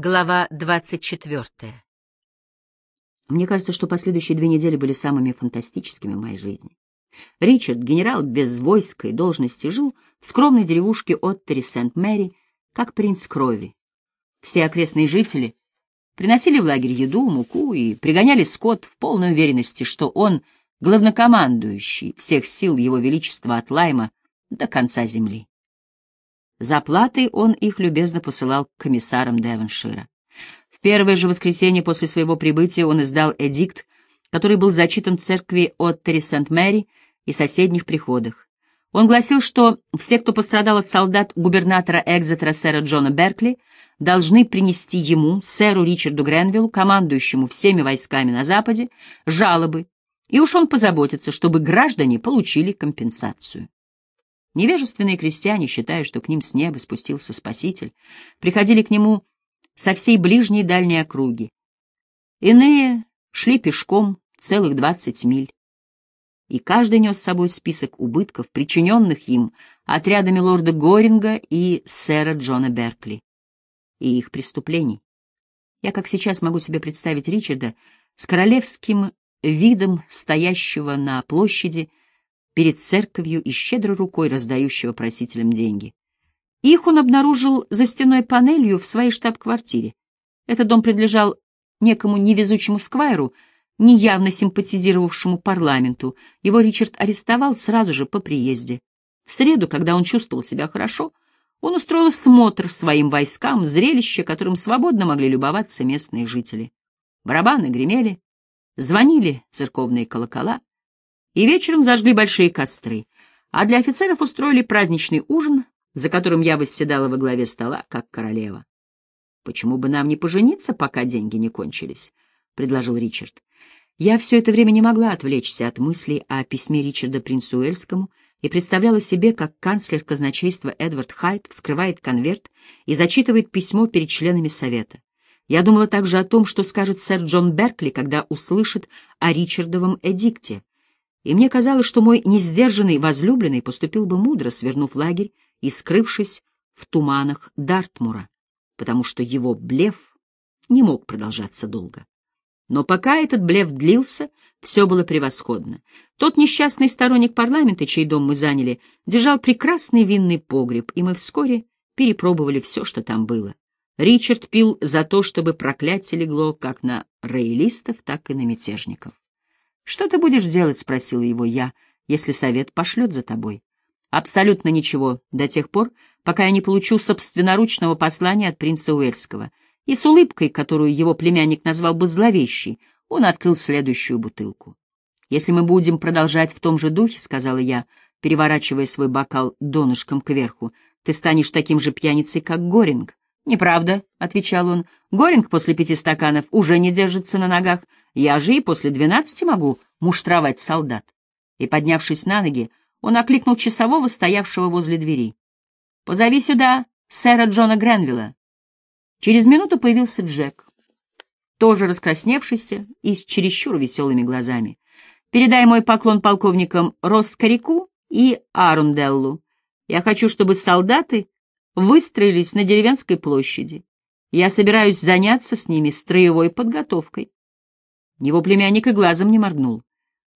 Глава 24. Мне кажется, что последующие две недели были самыми фантастическими в моей жизни. Ричард, генерал без войска и должности, жил в скромной деревушке Оттери Сент-Мэри, как принц крови. Все окрестные жители приносили в лагерь еду, муку и пригоняли скот в полной уверенности, что он главнокомандующий всех сил его величества от Лайма до конца земли. За он их любезно посылал к комиссарам Девоншира. В первое же воскресенье после своего прибытия он издал эдикт, который был зачитан церкви Оттери Сент-Мэри и соседних приходах. Он гласил, что все, кто пострадал от солдат губернатора Экзетера сэра Джона Беркли, должны принести ему, сэру Ричарду Гренвиллу, командующему всеми войсками на Западе, жалобы, и уж он позаботится, чтобы граждане получили компенсацию. Невежественные крестьяне, считая, что к ним с неба спустился Спаситель, приходили к нему со всей ближней и дальней округи. Иные шли пешком целых двадцать миль. И каждый нес с собой список убытков, причиненных им отрядами лорда Горинга и сэра Джона Беркли, и их преступлений. Я, как сейчас, могу себе представить Ричарда с королевским видом стоящего на площади перед церковью и щедрой рукой раздающего просителям деньги. Их он обнаружил за стеной панелью в своей штаб-квартире. Этот дом принадлежал некому невезучему сквайру, неявно симпатизировавшему парламенту. Его Ричард арестовал сразу же по приезде. В среду, когда он чувствовал себя хорошо, он устроил смотр своим войскам, зрелище, которым свободно могли любоваться местные жители. Барабаны гремели, звонили церковные колокола, и вечером зажгли большие костры, а для офицеров устроили праздничный ужин, за которым я восседала во главе стола, как королева. «Почему бы нам не пожениться, пока деньги не кончились?» — предложил Ричард. Я все это время не могла отвлечься от мыслей о письме Ричарда принцу Уэльскому и представляла себе, как канцлер казначейства Эдвард Хайт вскрывает конверт и зачитывает письмо перед членами совета. Я думала также о том, что скажет сэр Джон Беркли, когда услышит о Ричардовом эдикте и мне казалось, что мой несдержанный возлюбленный поступил бы мудро, свернув лагерь и скрывшись в туманах Дартмура, потому что его блеф не мог продолжаться долго. Но пока этот блеф длился, все было превосходно. Тот несчастный сторонник парламента, чей дом мы заняли, держал прекрасный винный погреб, и мы вскоре перепробовали все, что там было. Ричард пил за то, чтобы проклятие легло как на роялистов, так и на мятежников. «Что ты будешь делать?» — спросила его я, — «если совет пошлет за тобой». «Абсолютно ничего, до тех пор, пока я не получу собственноручного послания от принца Уэльского». И с улыбкой, которую его племянник назвал бы зловещей, он открыл следующую бутылку. «Если мы будем продолжать в том же духе», — сказала я, переворачивая свой бокал донышком кверху, — «ты станешь таким же пьяницей, как Горинг». «Неправда», — отвечал он, — «Горинг после пяти стаканов уже не держится на ногах, я же и после двенадцати могу муштровать солдат. И, поднявшись на ноги, он окликнул часового, стоявшего возле двери. «Позови сюда сэра Джона Гренвилла». Через минуту появился Джек, тоже раскрасневшийся и с чересчур веселыми глазами. «Передай мой поклон полковникам Роскарику и Арунделлу. Я хочу, чтобы солдаты выстроились на деревенской площади. Я собираюсь заняться с ними строевой подготовкой. Его племянник и глазом не моргнул.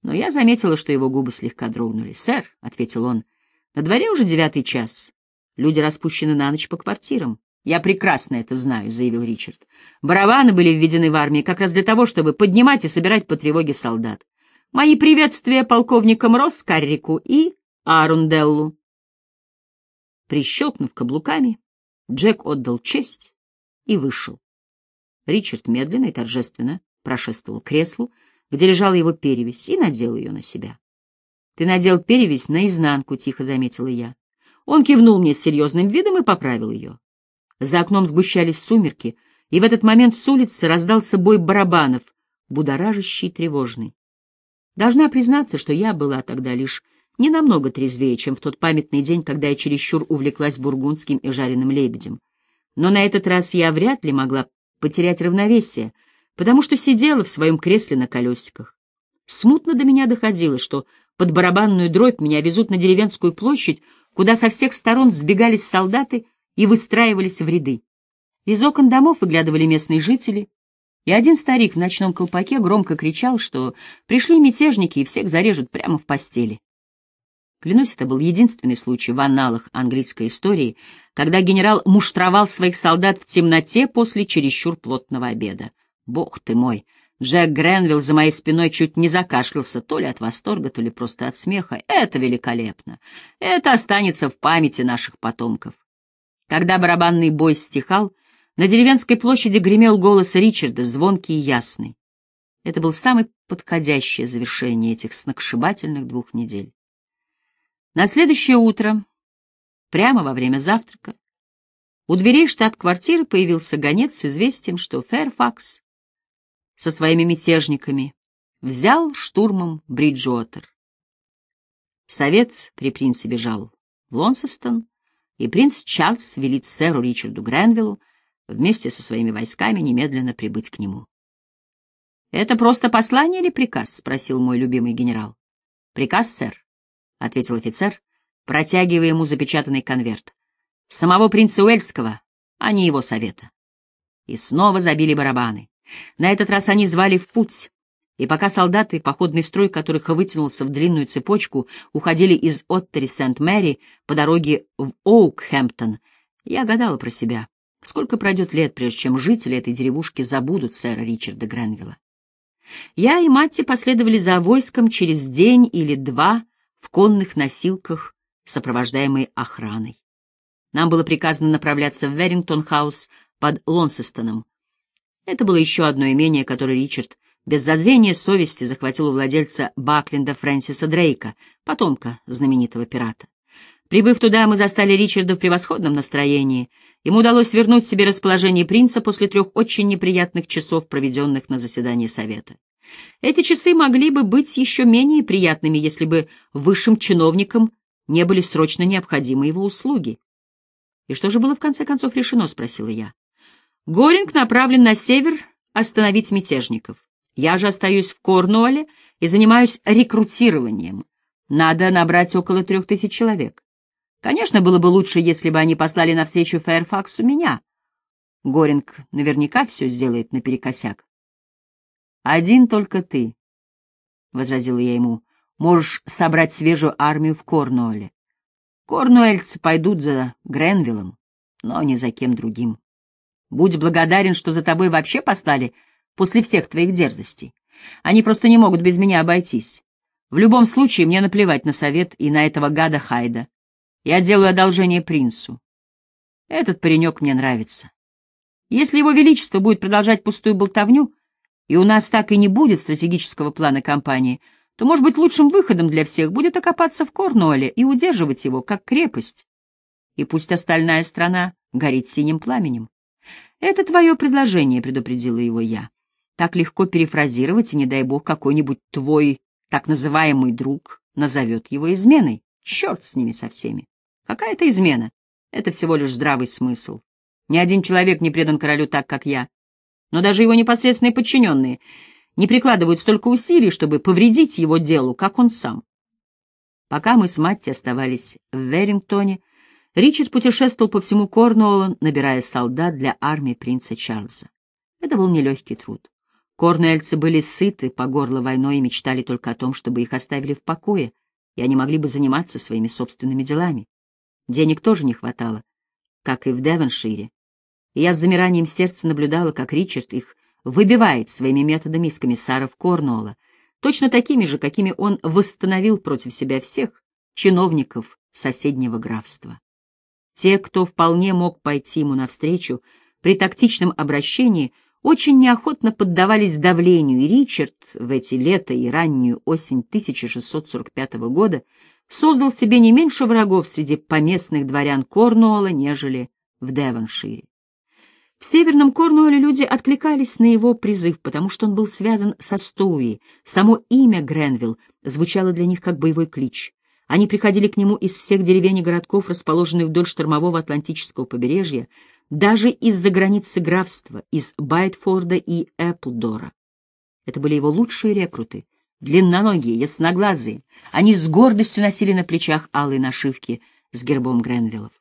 Но я заметила, что его губы слегка дрогнули. «Сэр», — ответил он, — «на дворе уже девятый час. Люди распущены на ночь по квартирам». «Я прекрасно это знаю», — заявил Ричард. «Барабаны были введены в армии как раз для того, чтобы поднимать и собирать по тревоге солдат. Мои приветствия полковникам Росс, Каррику и Арунделлу». Прищелкнув каблуками, Джек отдал честь и вышел. Ричард медленно и торжественно прошествовал к креслу, где лежала его перевязь, и надел ее на себя. — Ты надел перевязь наизнанку, — тихо заметила я. Он кивнул мне с серьезным видом и поправил ее. За окном сгущались сумерки, и в этот момент с улицы раздался бой барабанов, будоражащий и тревожный. Должна признаться, что я была тогда лишь не намного трезвее, чем в тот памятный день, когда я чересчур увлеклась бургундским и жареным лебедем. Но на этот раз я вряд ли могла потерять равновесие, потому что сидела в своем кресле на колесиках. Смутно до меня доходило, что под барабанную дробь меня везут на деревенскую площадь, куда со всех сторон сбегались солдаты и выстраивались в ряды. Из окон домов выглядывали местные жители, и один старик в ночном колпаке громко кричал, что пришли мятежники и всех зарежут прямо в постели. Клянусь, это был единственный случай в анналах английской истории, когда генерал муштровал своих солдат в темноте после чересчур плотного обеда. Бог ты мой! Джек Гренвилл за моей спиной чуть не закашлялся, то ли от восторга, то ли просто от смеха. Это великолепно! Это останется в памяти наших потомков. Когда барабанный бой стихал, на деревенской площади гремел голос Ричарда, звонкий и ясный. Это был самое подходящее завершение этих сногсшибательных двух недель. На следующее утро, прямо во время завтрака, у дверей штаб-квартиры появился гонец с известием, что Фэрфакс со своими мятежниками взял штурмом Бриджуотер. Совет при принце бежал в Лонсестон, и принц Чарльз велит сэру Ричарду Гренвиллу вместе со своими войсками немедленно прибыть к нему. «Это просто послание или приказ?» — спросил мой любимый генерал. «Приказ, сэр», — ответил офицер, протягивая ему запечатанный конверт. «Самого принца Уэльского, а не его совета». И снова забили барабаны. На этот раз они звали в путь, и пока солдаты, походный строй которых вытянулся в длинную цепочку, уходили из Оттери Сент-Мэри по дороге в Оукхэмптон, я гадала про себя. Сколько пройдет лет, прежде чем жители этой деревушки забудут сэра Ричарда Гренвилла? Я и Матти последовали за войском через день или два в конных носилках, сопровождаемые охраной. Нам было приказано направляться в Верингтон-хаус под Лонсестоном. Это было еще одно имение, которое Ричард без зазрения совести захватил у владельца Бакленда Фрэнсиса Дрейка, потомка знаменитого пирата. Прибыв туда, мы застали Ричарда в превосходном настроении. Ему удалось вернуть себе расположение принца после трех очень неприятных часов, проведенных на заседании совета. Эти часы могли бы быть еще менее приятными, если бы высшим чиновникам не были срочно необходимы его услуги. «И что же было в конце концов решено?» — спросила я. «Горинг направлен на север остановить мятежников. Я же остаюсь в Корнуолле и занимаюсь рекрутированием. Надо набрать около трех тысяч человек. Конечно, было бы лучше, если бы они послали навстречу Фэрфаксу меня. Горинг наверняка все сделает наперекосяк. «Один только ты», — возразила я ему, — «можешь собрать свежую армию в Корнуолле. Корнуэльцы пойдут за Гренвиллом, но не за кем другим. Будь благодарен, что за тобой вообще послали после всех твоих дерзостей. Они просто не могут без меня обойтись. В любом случае, мне наплевать на совет и на этого гада Хайда. Я делаю одолжение принцу. Этот паренек мне нравится. Если его величество будет продолжать пустую болтовню, и у нас так и не будет стратегического плана кампании, то, может быть, лучшим выходом для всех будет окопаться в Корнуолле и удерживать его, как крепость. И пусть остальная страна горит синим пламенем. Это твое предложение, — предупредила его я. Так легко перефразировать, и не дай бог какой-нибудь твой так называемый друг назовет его изменой. Черт с ними со всеми. Какая это измена? Это всего лишь здравый смысл. Ни один человек не предан королю так, как я. Но даже его непосредственные подчиненные не прикладывают столько усилий, чтобы повредить его делу, как он сам. Пока мы с Матти оставались в Верингтоне, Ричард путешествовал по всему Корнуоллу, набирая солдат для армии принца Чарльза. Это был нелегкий труд. Корнуэльцы были сыты по горло войной и мечтали только о том, чтобы их оставили в покое, и они могли бы заниматься своими собственными делами. Денег тоже не хватало, как и в Девоншире. И я с замиранием сердца наблюдала, как Ричард их выбивает своими методами из комиссаров Корнуолла, точно такими же, какими он восстановил против себя всех чиновников соседнего графства. Те, кто вполне мог пойти ему навстречу, при тактичном обращении очень неохотно поддавались давлению, и Ричард в эти лето и раннюю осень 1645 года создал себе не меньше врагов среди поместных дворян Корнуолла, нежели в Девоншире. В Северном Корнуолле люди откликались на его призыв, потому что он был связан со Стоуи. Само имя Гренвилл звучало для них как боевой клич. Они приходили к нему из всех деревень и городков, расположенных вдоль штормового Атлантического побережья, даже из-за границы графства, из Байтфорда и Эпплдора. Это были его лучшие рекруты, длинноногие, ясноглазые. Они с гордостью носили на плечах алые нашивки с гербом Гренвиллов.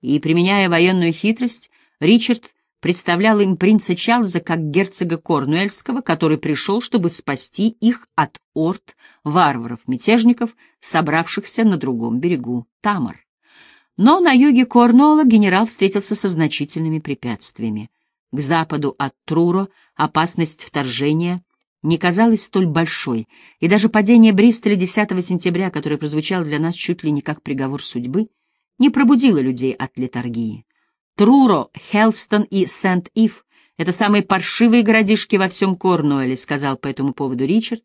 И, применяя военную хитрость, Ричард представлял им принца Чарльза как герцога Корнуэльского, который пришел, чтобы спасти их от орд варваров-мятежников, собравшихся на другом берегу Тамар. Но на юге Корнуолла генерал встретился со значительными препятствиями. К западу от Труро опасность вторжения не казалась столь большой, и даже падение Бристоля 10 сентября, которое прозвучало для нас чуть ли не как приговор судьбы, не пробудило людей от летаргии. Труро, Хелстон и Сент-Ив — это самые паршивые городишки во всем Корнуэле, сказал по этому поводу Ричард,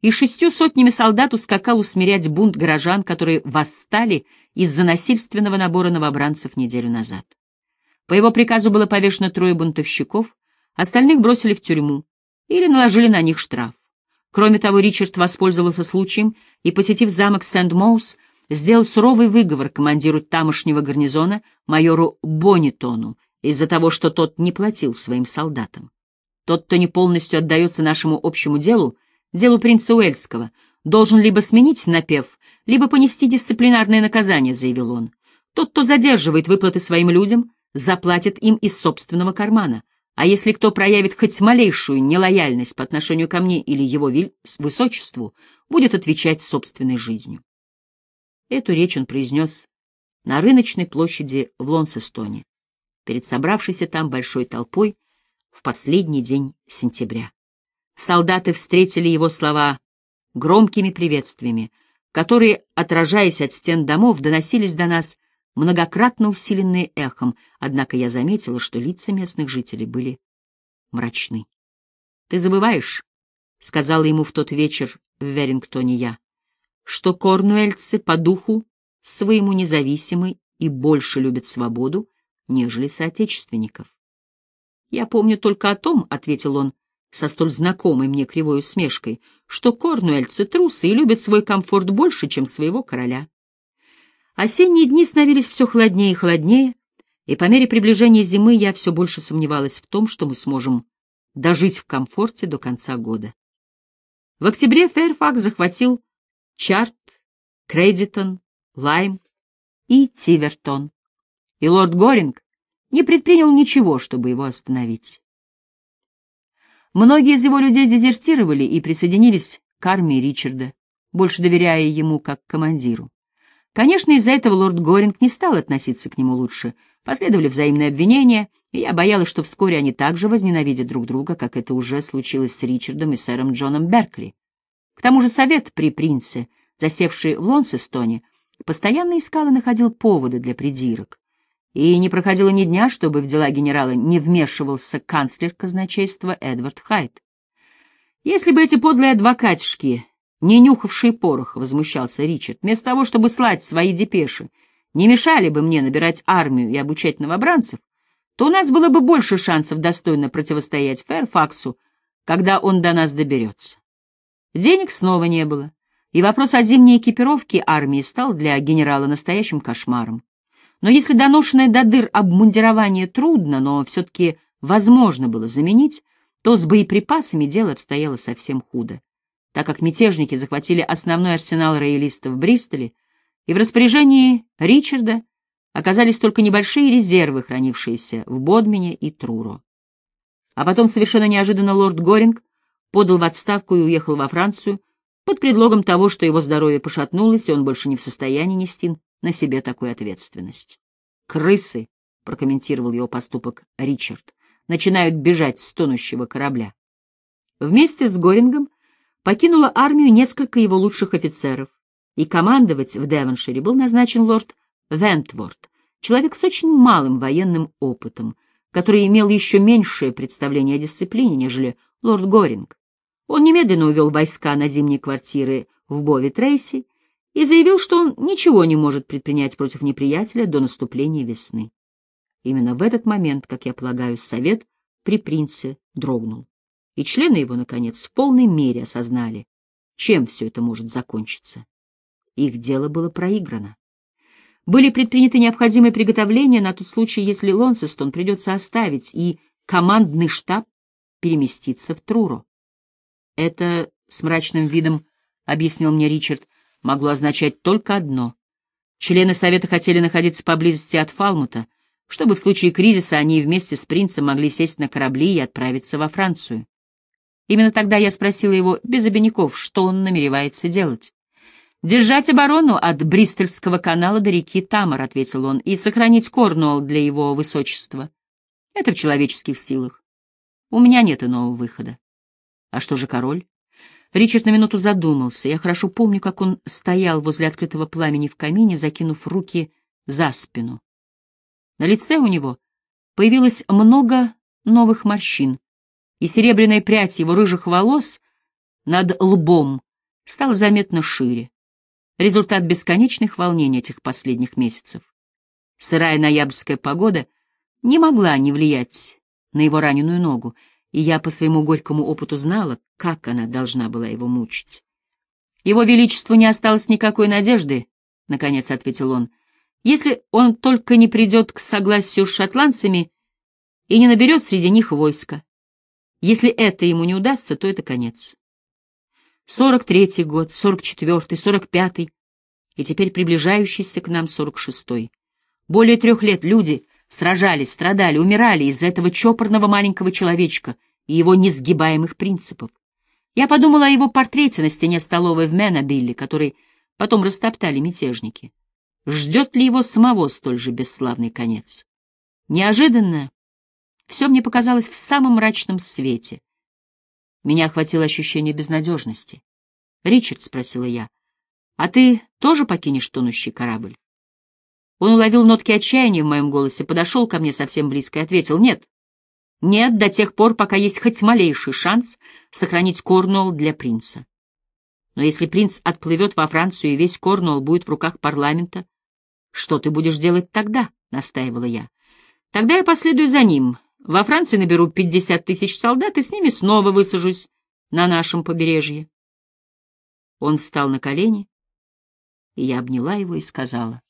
и шестью сотнями солдат ускакал усмирять бунт горожан, которые восстали из-за насильственного набора новобранцев неделю назад. По его приказу было повешено трое бунтовщиков, остальных бросили в тюрьму или наложили на них штраф. Кроме того, Ричард воспользовался случаем и, посетив замок Сент-Моус, сделал суровый выговор командиру тамошнего гарнизона, майору Бонитону, из-за того, что тот не платил своим солдатам. Тот, кто не полностью отдается нашему общему делу, делу принца Уэльского, должен либо сменить напев, либо понести дисциплинарное наказание, заявил он. Тот, кто задерживает выплаты своим людям, заплатит им из собственного кармана, а если кто проявит хоть малейшую нелояльность по отношению ко мне или его высочеству, будет отвечать собственной жизнью. Эту речь он произнес на рыночной площади в Лонсестоне, перед собравшейся там большой толпой в последний день сентября. Солдаты встретили его слова громкими приветствиями, которые, отражаясь от стен домов, доносились до нас многократно усиленные эхом, однако я заметила, что лица местных жителей были мрачны. — Ты забываешь, — сказала ему в тот вечер в Верингтоне я, что корнуэльцы по духу своему независимы и больше любят свободу, нежели соотечественников. «Я помню только о том», — ответил он со столь знакомой мне кривой усмешкой, «что корнуэльцы трусы и любят свой комфорт больше, чем своего короля». Осенние дни становились все холоднее и холоднее, и по мере приближения зимы я все больше сомневалась в том, что мы сможем дожить в комфорте до конца года. В октябре Фэрфакс захватил Чарт, Кредитон, Лайм и Тивертон. И лорд Горинг не предпринял ничего, чтобы его остановить. Многие из его людей дезертировали и присоединились к армии Ричарда, больше доверяя ему как командиру. Конечно, из-за этого лорд Горинг не стал относиться к нему лучше. Последовали взаимные обвинения, и я боялась, что вскоре они также возненавидят друг друга, как это уже случилось с Ричардом и сэром Джоном Беркли. К тому же совет при принце, засевший в Лонсестоне, постоянно искал и находил поводы для придирок. И не проходило ни дня, чтобы в дела генерала не вмешивался канцлер казначейства Эдвард Хайт. Если бы эти подлые адвокатишки, не нюхавшие порох, возмущался Ричард, вместо того, чтобы слать свои депеши, не мешали бы мне набирать армию и обучать новобранцев, то у нас было бы больше шансов достойно противостоять Фэрфаксу, когда он до нас доберется. Денег снова не было, и вопрос о зимней экипировке армии стал для генерала настоящим кошмаром. Но если доношенное до дыр обмундирование трудно, но все-таки возможно было заменить, то с боеприпасами дело обстояло совсем худо, так как мятежники захватили основной арсенал роялистов в Бристоле, и в распоряжении Ричарда оказались только небольшие резервы, хранившиеся в Бодмине и Труро. А потом совершенно неожиданно лорд Горинг подал в отставку и уехал во Францию под предлогом того, что его здоровье пошатнулось, и он больше не в состоянии нести на себе такую ответственность. «Крысы», — прокомментировал его поступок Ричард, — «начинают бежать с тонущего корабля». Вместе с Горингом покинула армию несколько его лучших офицеров, и командовать в Девоншире был назначен лорд Вентворд, человек с очень малым военным опытом, который имел еще меньшее представление о дисциплине, нежели лорд Горинг. Он немедленно увел войска на зимние квартиры в Бови Трейси и заявил, что он ничего не может предпринять против неприятеля до наступления весны. Именно в этот момент, как я полагаю, совет при принце дрогнул, и члены его, наконец, в полной мере осознали, чем все это может закончиться. Их дело было проиграно. Были предприняты необходимые приготовления на тот случай, если Лонсестон придется оставить, и командный штаб переместиться в Труру. Это с мрачным видом, объяснил мне Ричард, могло означать только одно. Члены Совета хотели находиться поблизости от Фалмута, чтобы в случае кризиса они вместе с принцем могли сесть на корабли и отправиться во Францию. Именно тогда я спросила его без обиняков, что он намеревается делать. «Держать оборону от Бристольского канала до реки Тамар», — ответил он, — «и сохранить Корнуолл для его высочества. Это в человеческих силах. У меня нет иного выхода». «А что же король?» Ричард на минуту задумался. Я хорошо помню, как он стоял возле открытого пламени в камине, закинув руки за спину. На лице у него появилось много новых морщин, и серебряная прядь его рыжих волос над лбом стала заметно шире. Результат бесконечных волнений этих последних месяцев. Сырая ноябрьская погода не могла не влиять на его раненую ногу, и я по своему горькому опыту знала, как она должна была его мучить. «Его Величеству не осталось никакой надежды», — наконец ответил он, — «если он только не придет к согласию с шотландцами и не наберет среди них войска. Если это ему не удастся, то это конец. Сорок третий год, сорок четвертый, сорок пятый, и теперь приближающийся к нам сорок шестой. Более трех лет люди сражались, страдали, умирали из-за этого чопорного маленького человечка и его несгибаемых принципов. Я подумала о его портрете на стене столовой в Менобилле, который потом растоптали мятежники. Ждет ли его самого столь же бесславный конец? Неожиданно все мне показалось в самом мрачном свете. Меня охватило ощущение безнадежности. «Ричард», — спросила я, — «а ты тоже покинешь тонущий корабль?» Он уловил нотки отчаяния в моем голосе, подошел ко мне совсем близко и ответил «нет». Нет, до тех пор, пока есть хоть малейший шанс сохранить Корнуолл для принца. Но если принц отплывет во Францию и весь Корнуолл будет в руках парламента, что ты будешь делать тогда? — настаивала я. Тогда я последую за ним, во Франции наберу пятьдесят тысяч солдат и с ними снова высажусь на нашем побережье. Он встал на колени, и я обняла его и сказала.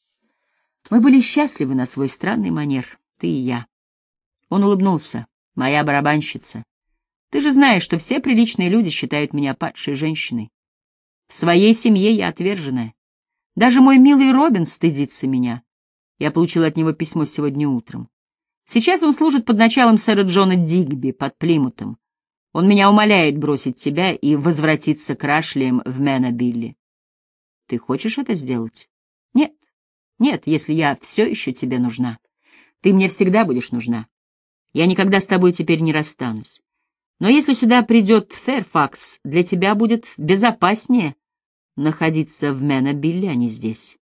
Мы были счастливы на свой странный манер, ты и я. Он улыбнулся. Моя барабанщица. Ты же знаешь, что все приличные люди считают меня падшей женщиной. В своей семье я отверженная. Даже мой милый Робин стыдится меня. Я получил от него письмо сегодня утром. Сейчас он служит под началом сэра Джона Дигби под Плимутом. Он меня умоляет бросить тебя и возвратиться к Рашлиям в Менобилли. Ты хочешь это сделать? Нет. Если я все еще тебе нужна. Ты мне всегда будешь нужна. Я никогда с тобой теперь не расстанусь. Но если сюда придет Фэрфакс, для тебя будет безопаснее находиться в Менобилле, а не здесь.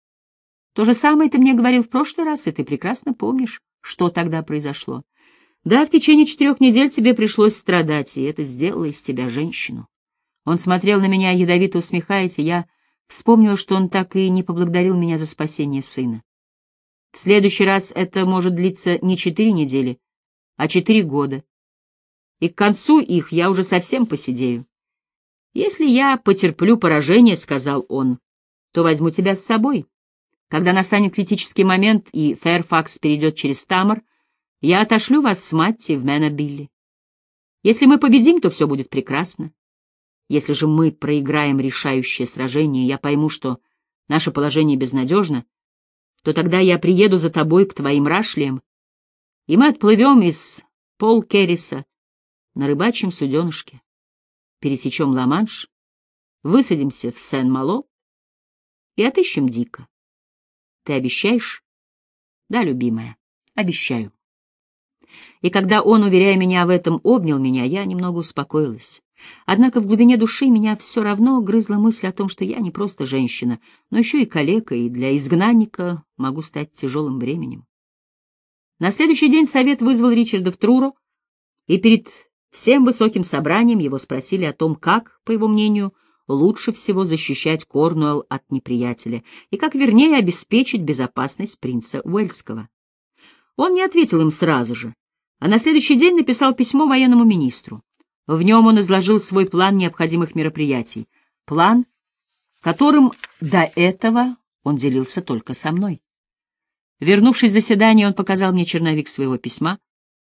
То же самое ты мне говорил в прошлый раз, и ты прекрасно помнишь что тогда произошло. Да, в течение четырех недель тебе пришлось страдать, и это сделало из тебя женщину. Он смотрел на меня, ядовито усмехаясь, и я вспомнил, что он так и не поблагодарил меня за спасение сына. В следующий раз это может длиться не четыре недели, а четыре года. И к концу их я уже совсем посидею. Если я потерплю поражение, — сказал он, — то возьму тебя с собой. Когда настанет критический момент и Фэрфакс перейдет через Тамар, я отошлю вас с Матти в Менобилли. Если мы победим, то все будет прекрасно. Если же мы проиграем решающее сражение, я пойму, что наше положение безнадежно, то тогда я приеду за тобой к твоим рашлиям, и мы отплывем из Пол-Керриса на рыбачьем суденышке, пересечем Ла-Манш, высадимся в Сен-Мало и отыщем Дика. Ты обещаешь? Да, любимая, обещаю. И когда он, уверяя меня в этом, обнял меня, я немного успокоилась. Однако в глубине души меня все равно грызла мысль о том, что я не просто женщина, но еще и калека, и для изгнанника могу стать тяжелым бременем. На следующий день совет вызвал Ричарда в Труру, и перед всем высоким собранием его спросили о том, как, по его мнению, лучше всего защищать Корнуэлл от неприятеля и как вернее обеспечить безопасность принца Уэльского. Он не ответил им сразу же, а на следующий день написал письмо военному министру. В нем он изложил свой план необходимых мероприятий, план, которым до этого он делился только со мной. Вернувшись с заседания, он показал мне черновик своего письма,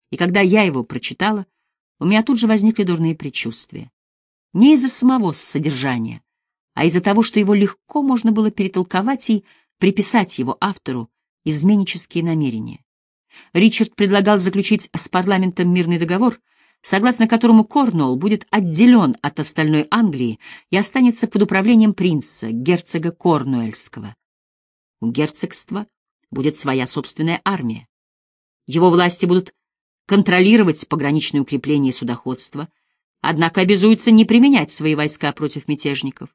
и когда я его прочитала, у меня тут же возникли дурные предчувствия. Не из-за самого содержания, а из-за того, что его легко можно было перетолковать и приписать его автору изменнические намерения. Ричард предлагал заключить с парламентом мирный договор, согласно которому Корнуолл будет отделен от остальной Англии и останется под управлением принца, герцога Корнуэльского. У герцогства будет своя собственная армия. Его власти будут контролировать пограничные укрепления и судоходство, однако обязуются не применять свои войска против мятежников.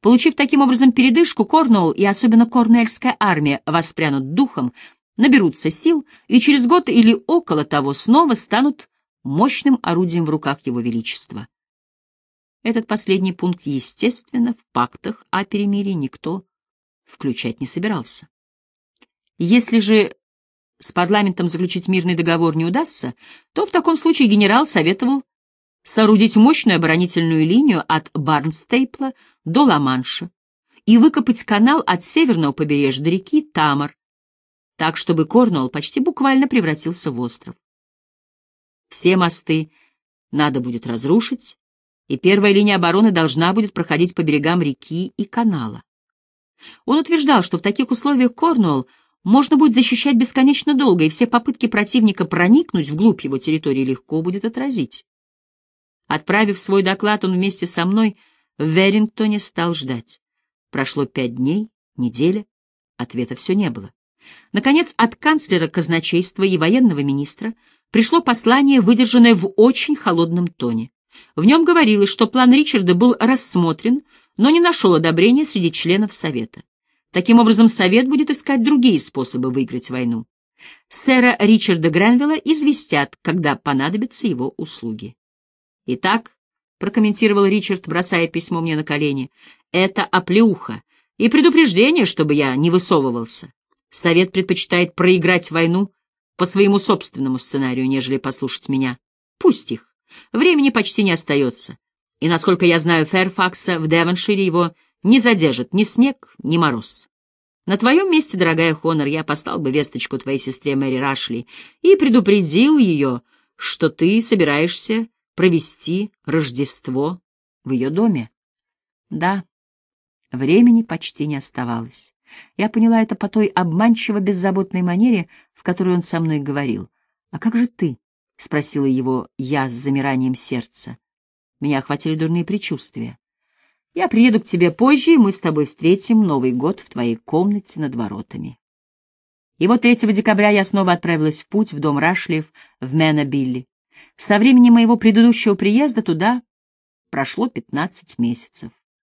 Получив таким образом передышку, Корнуолл и особенно Корнуэльская армия воспрянут духом, наберутся сил и через год или около того снова станут мощным орудием в руках Его Величества. Этот последний пункт, естественно, в пактах о перемирии никто включать не собирался. Если же с парламентом заключить мирный договор не удастся, то в таком случае генерал советовал соорудить мощную оборонительную линию от Барнстейпла до Ла-Манша и выкопать канал от северного побережья до реки Тамар, так, чтобы Корнуолл почти буквально превратился в остров. Все мосты надо будет разрушить, и первая линия обороны должна будет проходить по берегам реки и канала. Он утверждал, что в таких условиях Корнуолл можно будет защищать бесконечно долго, и все попытки противника проникнуть вглубь его территории легко будет отразить. Отправив свой доклад, он вместе со мной в Верингтоне стал ждать. Прошло пять дней, неделя, ответа все не было. Наконец, от канцлера казначейства и военного министра пришло послание, выдержанное в очень холодном тоне. В нем говорилось, что план Ричарда был рассмотрен, но не нашел одобрения среди членов Совета. Таким образом, Совет будет искать другие способы выиграть войну. Сэра Ричарда Гренвилла известят, когда понадобятся его услуги. «Итак», — прокомментировал Ричард, бросая письмо мне на колени, — «это оплеуха и предупреждение, чтобы я не высовывался. Совет предпочитает проиграть войну по своему собственному сценарию, нежели послушать меня. Пусть их. Времени почти не остается. И, насколько я знаю Фэрфакса, в Девоншире его не задержит ни снег, ни мороз. На твоем месте, дорогая Хонор, я послал бы весточку твоей сестре Мэри Рашли и предупредил ее, что ты собираешься провести Рождество в ее доме. Да, времени почти не оставалось. Я поняла это по той обманчиво беззаботной манере, в которой он со мной говорил. «А как же ты?» — спросила его я с замиранием сердца. Меня охватили дурные предчувствия. «Я приеду к тебе позже, и мы с тобой встретим Новый год в твоей комнате над воротами». И вот 3 декабря я снова отправилась в путь в дом Рашлиев в Мэна-Билли. Со времени моего предыдущего приезда туда прошло 15 месяцев.